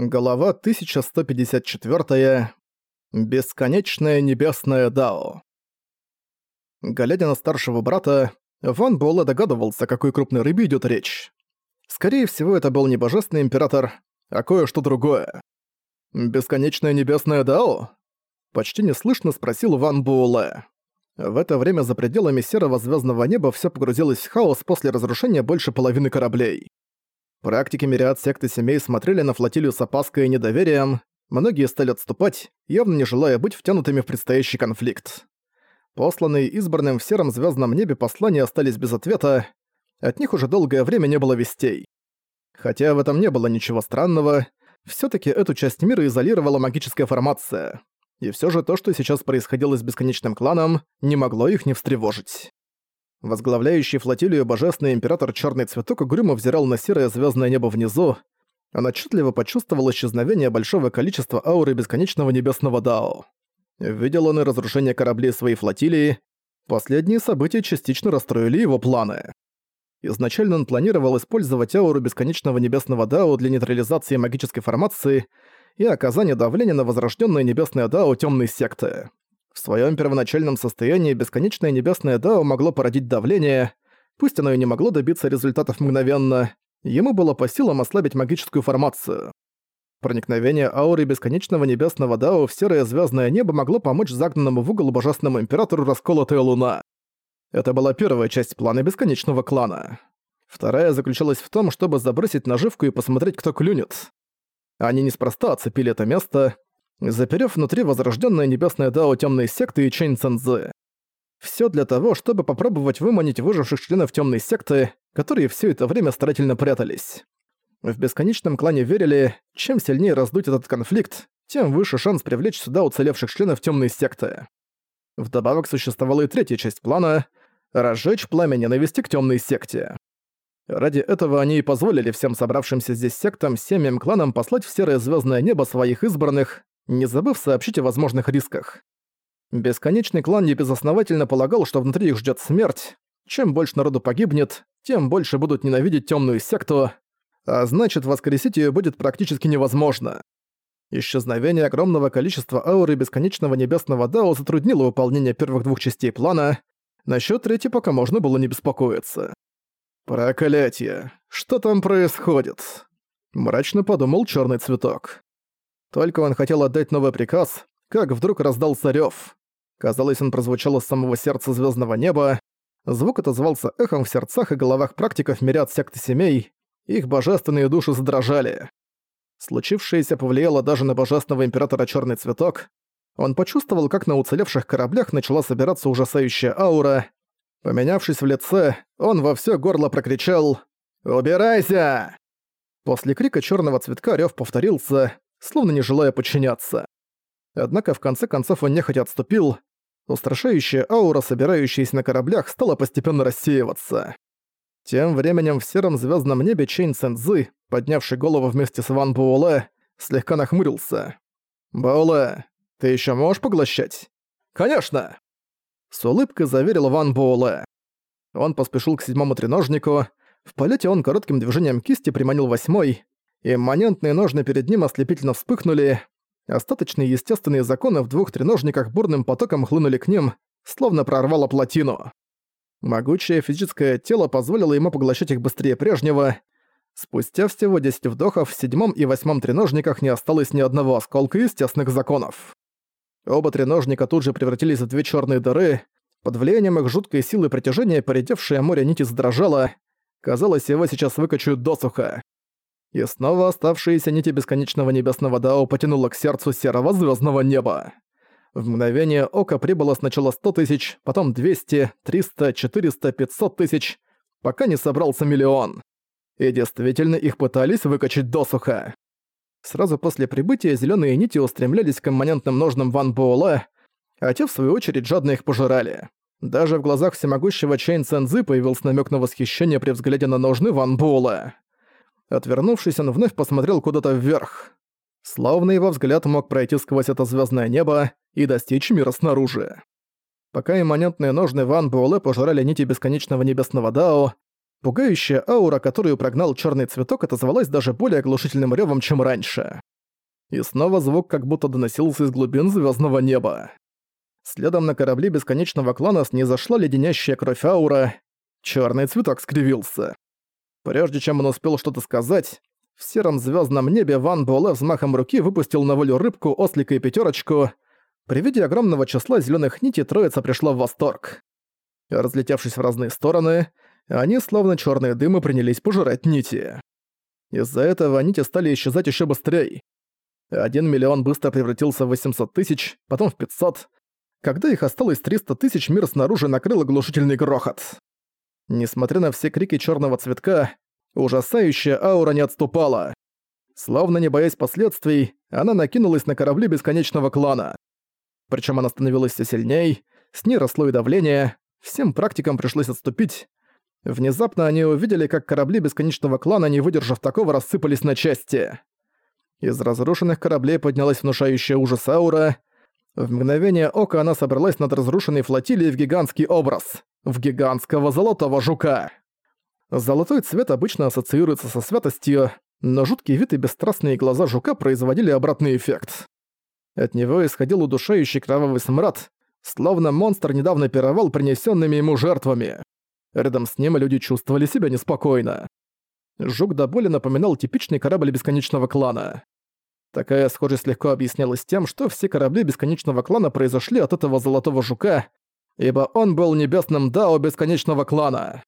Глава 1154. Бесконечное небесное Дао. Глядя на старшего брата, Ван Буэлэ догадывался, о какой крупной рыбе идёт речь. Скорее всего, это был не божественный император, а кое-что другое. «Бесконечное небесное Дао?» Почти неслышно спросил Ван Буэлэ. В это время за пределами серого звездного неба всё погрузилось в хаос после разрушения больше половины кораблей. Практики мириад секты семей смотрели на флотилию с опаской и недоверием, многие стали отступать, явно не желая быть втянутыми в предстоящий конфликт. Посланные избранным в сером звездном небе послания остались без ответа, от них уже долгое время не было вестей. Хотя в этом не было ничего странного, все таки эту часть мира изолировала магическая формация. И все же то, что сейчас происходило с Бесконечным кланом, не могло их не встревожить. Возглавляющий флотилию божественный император Черный Цветок угрюмо взирал на серое звездное небо внизу. Он отчетливо почувствовал исчезновение большого количества ауры бесконечного небесного Дао. Видел он и разрушение кораблей своей флотилии. Последние события частично расстроили его планы. Изначально он планировал использовать ауру бесконечного небесного Дао для нейтрализации магической формации и оказания давления на возрожденное небесное Дао темной секты. В своем первоначальном состоянии бесконечное небесное Дао могло породить давление, пусть оно и не могло добиться результатов мгновенно, ему было по силам ослабить магическую формацию. Проникновение ауры бесконечного небесного Дао в серое звездное небо могло помочь загнанному в угол божественному императору расколотая луна. Это была первая часть плана бесконечного клана. Вторая заключалась в том, чтобы забросить наживку и посмотреть, кто клюнет. Они неспроста оцепили это место, заперев внутри возрожденное небесное дао темной секты и Чэнь Цэнзы. Все для того, чтобы попробовать выманить выживших членов темной секты, которые все это время старательно прятались. В бесконечном клане верили, чем сильнее раздуть этот конфликт, тем выше шанс привлечь сюда уцелевших членов темной секты. Вдобавок существовала и третья часть плана — разжечь пламя ненависти к темной секте. Ради этого они и позволили всем собравшимся здесь сектам, семьям, кланам послать в серое звездное небо своих избранных, не забыв сообщить о возможных рисках. Бесконечный клан небезосновательно полагал, что внутри их ждет смерть. Чем больше народу погибнет, тем больше будут ненавидеть темную секту, а значит, воскресить ее будет практически невозможно. Исчезновение огромного количества ауры бесконечного небесного Дао затруднило выполнение первых двух частей плана, насчет третьей пока можно было не беспокоиться. «Проклятие! Что там происходит?» Мрачно подумал черный цветок. Только он хотел отдать новый приказ, как вдруг раздался рёв. Казалось, он прозвучал из самого сердца звездного неба. Звук отозвался эхом в сердцах и головах практиков мириад секты семей. Их божественные души задрожали. Случившееся повлияло даже на божественного императора Черный Цветок. Он почувствовал, как на уцелевших кораблях начала собираться ужасающая аура. Поменявшись в лице, он во всё горло прокричал «Убирайся!». После крика черного цветка рев повторился, словно не желая подчиняться. Однако в конце концов он нехотя отступил, устрашающая аура, собирающаяся на кораблях, стала постепенно рассеиваться. Тем временем в сером звездном небе Чейн Цэнзы, поднявший голову вместе с Ван Буэлэ, слегка нахмурился. «Буэлэ, ты еще можешь поглощать?» «Конечно!» С улыбкой заверил Ван Буэлэ. Он поспешил к седьмому треножнику. В полете он коротким движением кисти приманил восьмой, Имманентные ножны перед ним ослепительно вспыхнули. Остаточные естественные законы в двух треножниках бурным потоком хлынули к ним, словно прорвало плотину. Могучее физическое тело позволило ему поглощать их быстрее прежнего. Спустя всего 10 вдохов в седьмом и восьмом треножниках не осталось ни одного осколка естественных законов. Оба треножника тут же превратились в две черные дыры. Под влиянием их жуткой силы притяжения поредевшее море нити задрожало. Казалось, его сейчас выкачают досуха и снова оставшиеся нити бесконечного небесного Дао потянуло к сердцу серого звездного неба. В мгновение ока прибыло сначала 100 тысяч, потом 200, 300, 400, 500 тысяч, пока не собрался миллион. И действительно их пытались выкачать досуха. Сразу после прибытия зеленые нити устремлялись к имманентным ножным Ван Буэлэ, а те в свою очередь жадно их пожирали. Даже в глазах всемогущего Чейн Цэнзы появился намек на восхищение при взгляде на ножны Ван Буэлэ. Отвернувшись, он вновь посмотрел куда-то вверх. Словно его взгляд мог пройти сквозь это звездное небо и достичь мира снаружи. Пока имманентные ножны Ван Буэлэ пожирали нити бесконечного небесного Дао, Пугающая аура, которую прогнал черный цветок, отозвалась даже более оглушительным ревом, чем раньше. И снова звук как будто доносился из глубин звездного неба. Следом на корабле бесконечного клана снизошла леденящая кровь аура. Черный цветок скривился. Прежде чем он успел что-то сказать, в сером звездном небе Ван Буэлэ взмахом руки выпустил на волю рыбку, ослика и пятерочку. При виде огромного числа зеленых нитей троица пришла в восторг. Разлетевшись в разные стороны, они, словно черные дымы, принялись пожирать нити. Из-за этого нити стали исчезать еще быстрее. Один миллион быстро превратился в 800 тысяч, потом в 500, когда их осталось 300 тысяч, мир снаружи накрыл оглушительный грохот. Несмотря на все крики черного цветка, ужасающая аура не отступала. Словно не боясь последствий, она накинулась на корабли бесконечного клана. Причем она становилась все сильней, с ней росло и давление, всем практикам пришлось отступить. Внезапно они увидели, как корабли бесконечного клана, не выдержав такого, рассыпались на части. Из разрушенных кораблей поднялась внушающая ужас аура, в мгновение ока она собралась над разрушенной флотилией в гигантский образ. В гигантского золотого жука. Золотой цвет обычно ассоциируется со святостью, но жуткий вид и бесстрастные глаза жука производили обратный эффект. От него исходил удушающий кровавый смрад, словно монстр недавно пировал принесенными ему жертвами. Рядом с ним люди чувствовали себя неспокойно. Жук до боли напоминал типичный корабль бесконечного клана. Такая схожесть легко объяснялась тем, что все корабли Бесконечного Клана произошли от этого Золотого Жука, ибо он был небесным Дао Бесконечного Клана.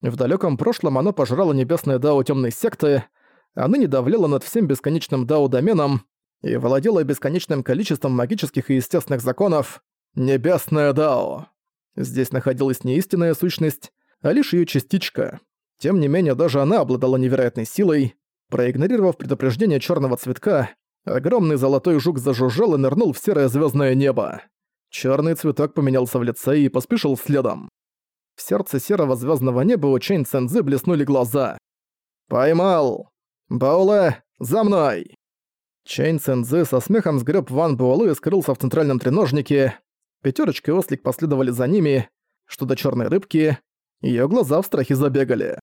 В далеком прошлом оно пожрало небесное Дао Темной Секты, а ныне давлело над всем бесконечным Дао-доменом и владело бесконечным количеством магических и естественных законов Небесное Дао. Здесь находилась не истинная сущность, а лишь ее частичка. Тем не менее, даже она обладала невероятной силой, Проигнорировав предупреждение черного цветка, огромный золотой жук зажужжал и нырнул в серое звездное небо. Черный цветок поменялся в лице и поспешил следом. В сердце серого звездного неба у Чэнь Цэнзы блеснули глаза. «Поймал! Бауле, за мной!» Чэнь Цэнзы со смехом сгреб Ван Буэлэ и скрылся в центральном треножнике. Пятерочка и Ослик последовали за ними, что до черной рыбки, ее глаза в страхе забегали.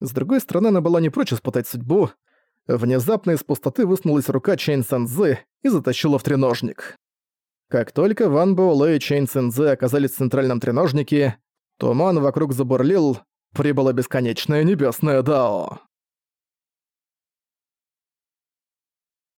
С другой стороны, она была не прочь испытать судьбу. Внезапно из пустоты высунулась рука Чейн Сэнзы и затащила в треножник. Как только Ван Буэлэ и Чейн Сэнзы оказались в центральном треножнике, туман вокруг забурлил, прибыло бесконечное небесное Дао.